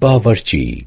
बावर्ची।